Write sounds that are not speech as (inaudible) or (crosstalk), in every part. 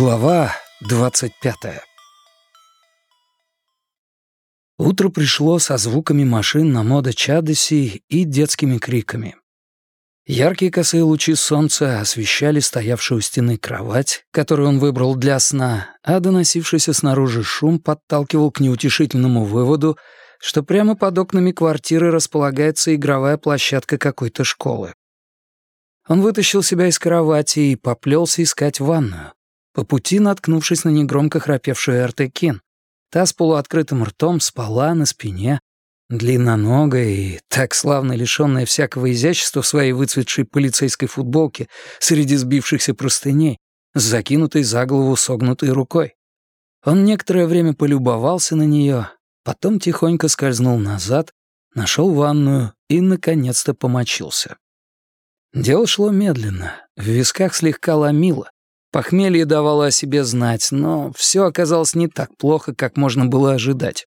Глава 25 Утро пришло со звуками машин на мода Чадеси и детскими криками. Яркие косые лучи солнца освещали стоявшую у стены кровать, которую он выбрал для сна, а доносившийся снаружи шум подталкивал к неутешительному выводу, что прямо под окнами квартиры располагается игровая площадка какой-то школы. Он вытащил себя из кровати и поплелся искать ванную по пути наткнувшись на негромко храпевшую Эртекин. Та с полуоткрытым ртом спала на спине, длинноногая и так славно лишённая всякого изящества в своей выцветшей полицейской футболке среди сбившихся простыней, с закинутой за голову согнутой рукой. Он некоторое время полюбовался на неё, потом тихонько скользнул назад, нашел ванную и, наконец-то, помочился. Дело шло медленно, в висках слегка ломило, Похмелье давало о себе знать, но все оказалось не так плохо, как можно было ожидать.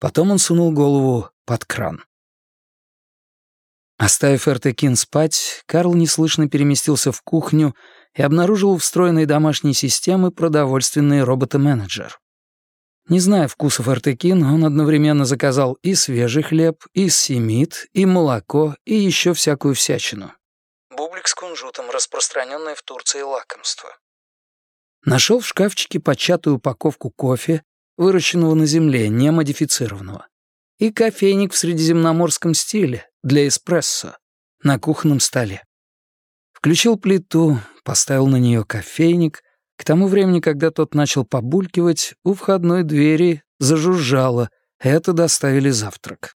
Потом он сунул голову под кран. Оставив Эртекин спать, Карл неслышно переместился в кухню и обнаружил встроенной домашней системы продовольственный робота-менеджер. Не зная вкусов Эртекин, он одновременно заказал и свежий хлеб, и семит, и молоко, и еще всякую всячину. Бублик с кунжутом, распространенное в Турции лакомство. Нашел в шкафчике початую упаковку кофе, выращенного на земле, не модифицированного, и кофейник в средиземноморском стиле для эспрессо на кухонном столе. Включил плиту, поставил на нее кофейник. К тому времени, когда тот начал побулькивать, у входной двери зажужжало. Это доставили завтрак.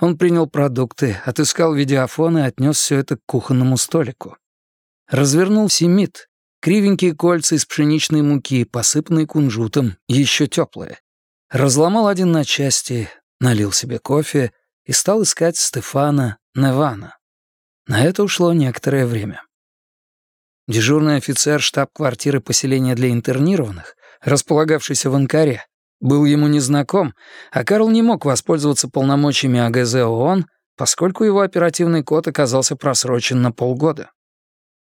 Он принял продукты, отыскал видеофон и отнес все это к кухонному столику. Развернул семит, кривенькие кольца из пшеничной муки, посыпанные кунжутом, еще теплые. Разломал один на части, налил себе кофе и стал искать Стефана Невана. На это ушло некоторое время. Дежурный офицер штаб-квартиры поселения для интернированных, располагавшийся в Анкаре, был ему незнаком, а Карл не мог воспользоваться полномочиями АГЗ ООН, поскольку его оперативный код оказался просрочен на полгода.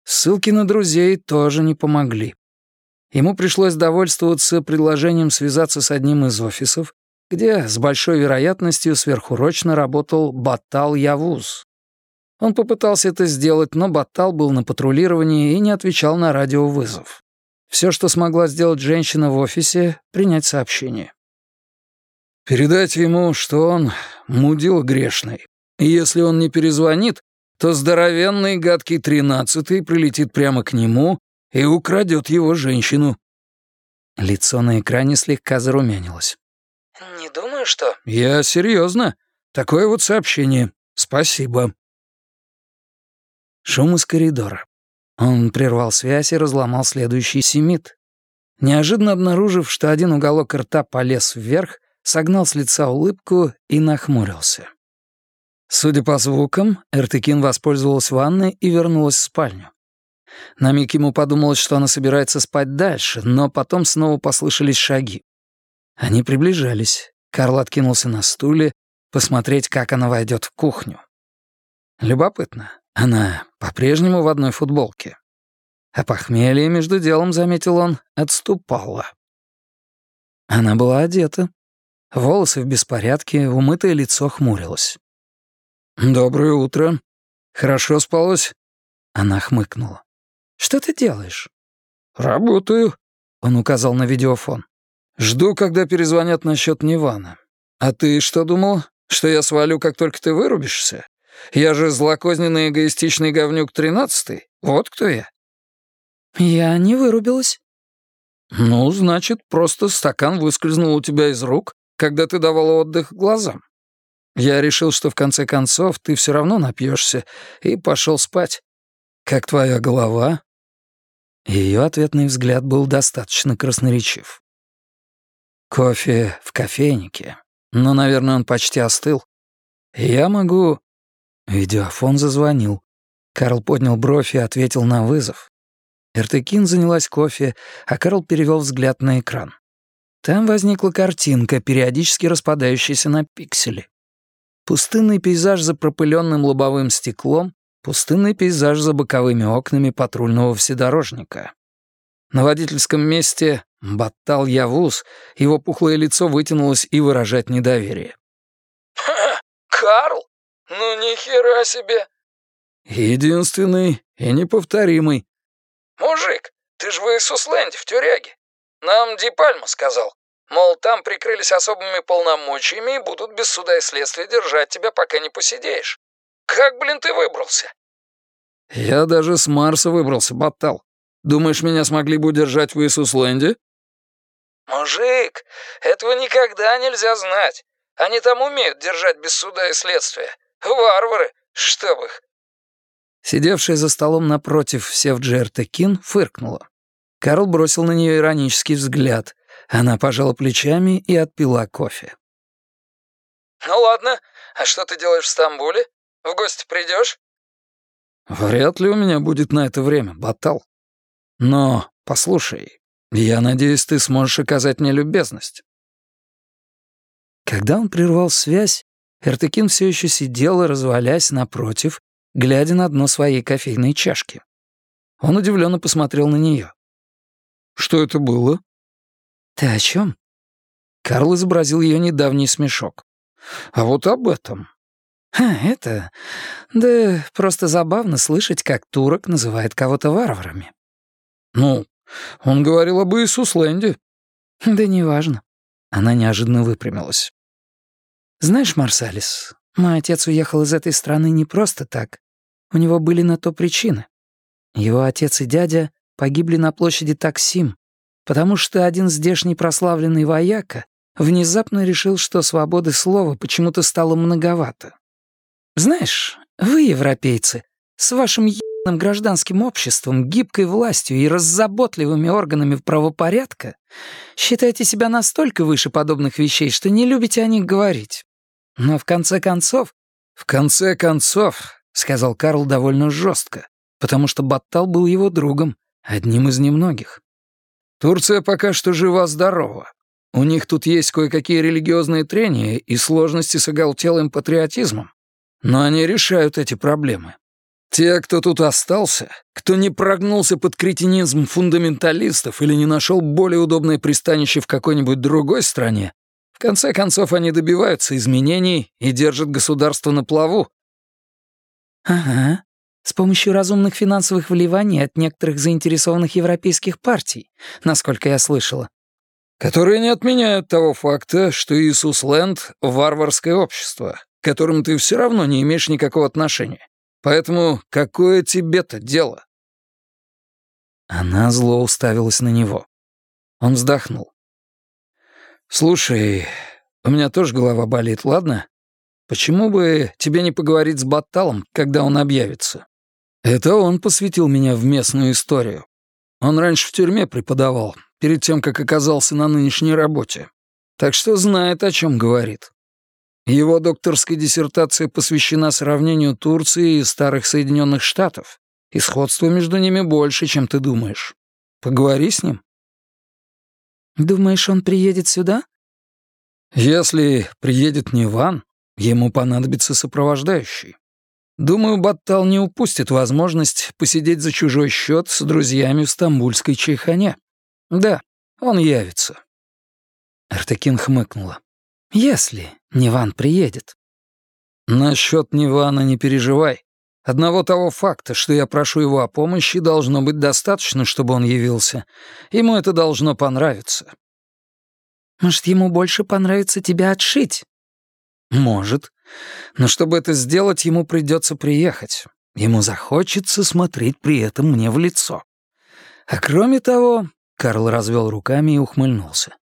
Ссылки на друзей тоже не помогли. Ему пришлось довольствоваться предложением связаться с одним из офисов, где с большой вероятностью сверхурочно работал Батал Явуз. Он попытался это сделать, но Батал был на патрулировании и не отвечал на радиовызов. Все, что смогла сделать женщина в офисе, принять сообщение. «Передайте ему, что он мудил грешный. И если он не перезвонит, то здоровенный гадкий тринадцатый прилетит прямо к нему и украдет его женщину». Лицо на экране слегка зарумянилось. «Не думаю, что...» «Я серьезно. Такое вот сообщение. Спасибо». Шум из коридора. Он прервал связь и разломал следующий семит. Неожиданно обнаружив, что один уголок рта полез вверх, согнал с лица улыбку и нахмурился. Судя по звукам, Эртыкин воспользовалась ванной и вернулась в спальню. На миг ему подумалось, что она собирается спать дальше, но потом снова послышались шаги. Они приближались. Карл откинулся на стуле, посмотреть, как она войдет в кухню. Любопытно, она по-прежнему в одной футболке. А похмелье, между делом, заметил он, отступало. Она была одета. Волосы в беспорядке, умытое лицо хмурилось. «Доброе утро. Хорошо спалось?» Она хмыкнула. «Что ты делаешь?» «Работаю», — он указал на видеофон. «Жду, когда перезвонят насчет Нивана. А ты что думал, что я свалю, как только ты вырубишься? Я же злокозненный эгоистичный говнюк тринадцатый. Вот кто я». «Я не вырубилась». «Ну, значит, просто стакан выскользнул у тебя из рук, когда ты давала отдых глазам. Я решил, что в конце концов ты все равно напьешься, и пошел спать. Как твоя голова?» Ее ответный взгляд был достаточно красноречив. «Кофе в кофейнике. Но, наверное, он почти остыл. Я могу Видеофон зазвонил. Карл поднял бровь и ответил на вызов. Эртекин занялась кофе, а Карл перевел взгляд на экран. Там возникла картинка, периодически распадающаяся на пиксели. Пустынный пейзаж за пропыленным лобовым стеклом, пустынный пейзаж за боковыми окнами патрульного вседорожника. На водительском месте Баттал Явуз, его пухлое лицо вытянулось и выражать недоверие. «Ха, (laughs) Карл? Ну ни хера себе!» «Единственный и неповторимый». «Мужик, ты ж в Иисусленде, в тюряге. Нам Ди Пальма сказал. Мол, там прикрылись особыми полномочиями и будут без суда и следствия держать тебя, пока не посидеешь. Как, блин, ты выбрался?» «Я даже с Марса выбрался, Баттал. Думаешь, меня смогли бы удержать в Иисусленде?» «Мужик, этого никогда нельзя знать. Они там умеют держать без суда и следствия. Варвары, чтоб их». Сидевшая за столом напротив Севджер Текин фыркнула. Карл бросил на нее иронический взгляд. Она пожала плечами и отпила кофе. «Ну ладно, а что ты делаешь в Стамбуле? В гости придешь? «Вряд ли у меня будет на это время, Батал. Но, послушай, я надеюсь, ты сможешь оказать мне любезность». Когда он прервал связь, Эртекин все еще сидел, развалясь напротив, глядя на дно своей кофейной чашки. Он удивленно посмотрел на нее. «Что это было?» «Ты о чем?» Карл изобразил ее недавний смешок. «А вот об этом». «Ха, это... Да просто забавно слышать, как турок называет кого-то варварами». «Ну, он говорил об Иисусленде». «Да неважно». Она неожиданно выпрямилась. «Знаешь, Марсалис, мой отец уехал из этой страны не просто так. У него были на то причины. Его отец и дядя погибли на площади Таксим, потому что один здешний прославленный вояка внезапно решил, что свободы слова почему-то стало многовато. Знаешь, вы, европейцы, с вашим ебаным гражданским обществом, гибкой властью и раззаботливыми органами правопорядка считаете себя настолько выше подобных вещей, что не любите о них говорить. Но в конце концов... В конце концов, сказал Карл довольно жестко, потому что Баттал был его другом, одним из немногих. Турция пока что жива-здорова. У них тут есть кое-какие религиозные трения и сложности с оголтелым патриотизмом. Но они решают эти проблемы. Те, кто тут остался, кто не прогнулся под кретинизм фундаменталистов или не нашел более удобное пристанище в какой-нибудь другой стране, в конце концов они добиваются изменений и держат государство на плаву. Ага, с помощью разумных финансовых вливаний от некоторых заинтересованных европейских партий, насколько я слышала. Которые не отменяют того факта, что Иисус Лэнд — варварское общество, к которому ты все равно не имеешь никакого отношения. Поэтому какое тебе-то дело?» Она зло уставилась на него. Он вздохнул. «Слушай, у меня тоже голова болит, ладно? Почему бы тебе не поговорить с Батталом, когда он объявится? Это он посвятил меня в местную историю. Он раньше в тюрьме преподавал, перед тем, как оказался на нынешней работе. Так что знает, о чем говорит. Его докторская диссертация посвящена сравнению Турции и старых Соединенных Штатов, и сходство между ними больше, чем ты думаешь. Поговори с ним. Думаешь, он приедет сюда? Если приедет не Ван, ему понадобится сопровождающий. Думаю, Баттал не упустит возможность посидеть за чужой счет с друзьями в стамбульской чайхане. Да, он явится. Артекин хмыкнула. Если Ниван приедет. Насчет Нивана не переживай. Одного того факта, что я прошу его о помощи, должно быть достаточно, чтобы он явился. Ему это должно понравиться. Может, ему больше понравится тебя отшить? Может. Но чтобы это сделать, ему придется приехать. Ему захочется смотреть при этом мне в лицо. А кроме того, Карл развел руками и ухмыльнулся.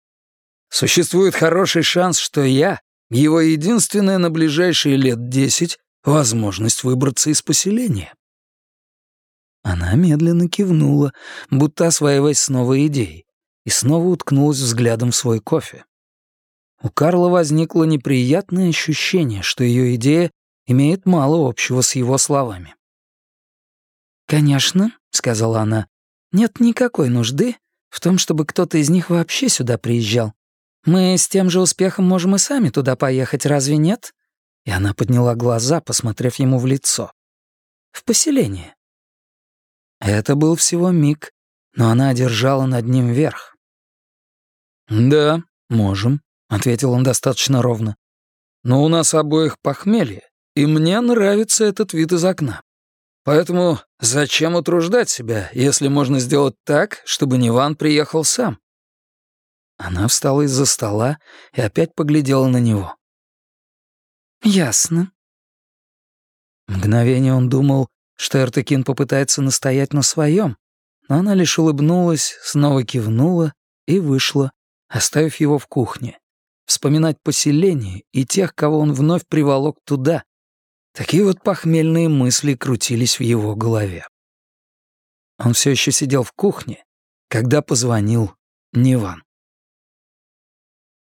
Существует хороший шанс, что я — его единственная на ближайшие лет десять возможность выбраться из поселения. Она медленно кивнула, будто осваиваясь с новой идеей, и снова уткнулась взглядом в свой кофе. У Карла возникло неприятное ощущение, что ее идея имеет мало общего с его словами. «Конечно», — сказала она, — «нет никакой нужды в том, чтобы кто-то из них вообще сюда приезжал. Мы с тем же успехом можем и сами туда поехать, разве нет?» И она подняла глаза, посмотрев ему в лицо. «В поселение». Это был всего миг, но она одержала над ним верх. «Да, можем», — ответил он достаточно ровно. «Но у нас обоих похмелье, и мне нравится этот вид из окна. Поэтому зачем утруждать себя, если можно сделать так, чтобы Ниван приехал сам?» Она встала из-за стола и опять поглядела на него. «Ясно». Мгновение он думал, что Эртекин попытается настоять на своем, но она лишь улыбнулась, снова кивнула и вышла, оставив его в кухне. Вспоминать поселение и тех, кого он вновь приволок туда. Такие вот похмельные мысли крутились в его голове. Он все еще сидел в кухне, когда позвонил Ниван.